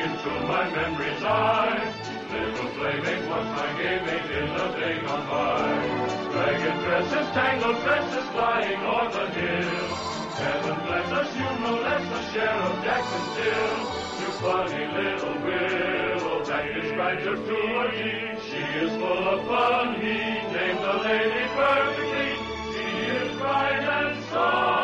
into my memory's eye. Little playmate was my game mate in the day gone by. Ragged dresses, tangled tresses flying o'er the hill. Heaven bless us, you a share of Jackson still. You funny little willow that describes her to a T. She is full of fun, he named the lady perfectly. She is bright and sunny.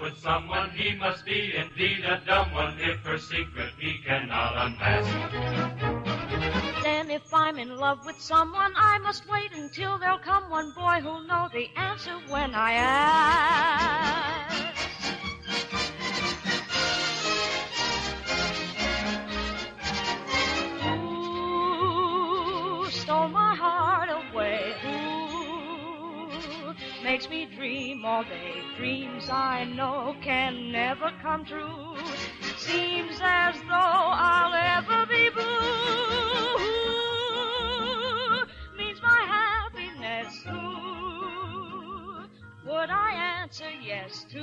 With someone, he must be indeed a dumb one if her secret he cannot unmask. Then if I'm in love with someone, I must wait until there'll come one boy who'll know the answer when I ask. Makes me dream all day? Dreams I know can never come true. Seems as though I'll ever be blue. Means my happiness too. Would I answer yes to?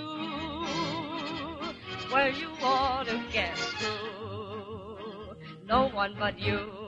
Well, you ought to guess to. No one but you.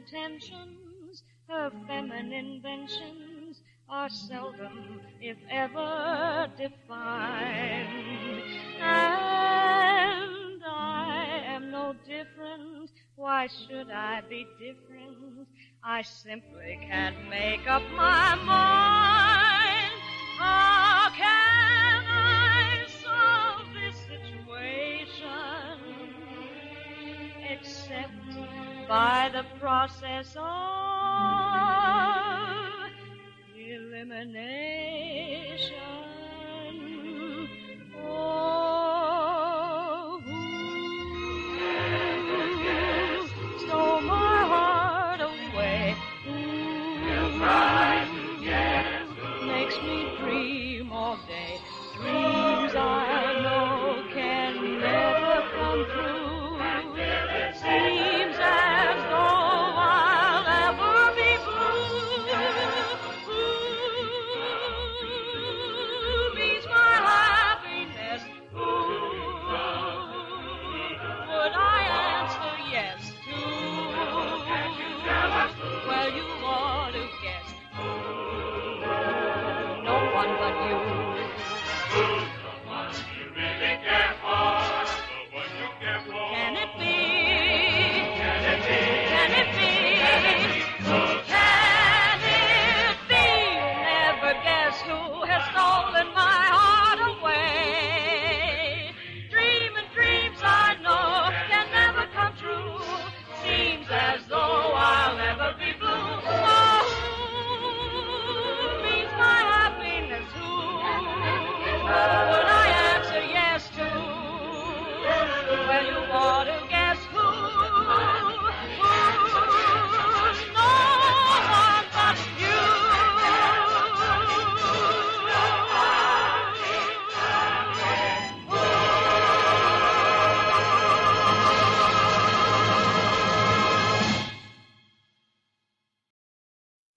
Intentions, her feminine inventions, are seldom, if ever, defined. And I am no different Why should I be different? I simply can't make up my mind. How the process of elimination. Oh, who stole my heart away? Who makes me dream all day? Dreams I know can never come true.